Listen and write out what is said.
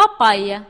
papaya.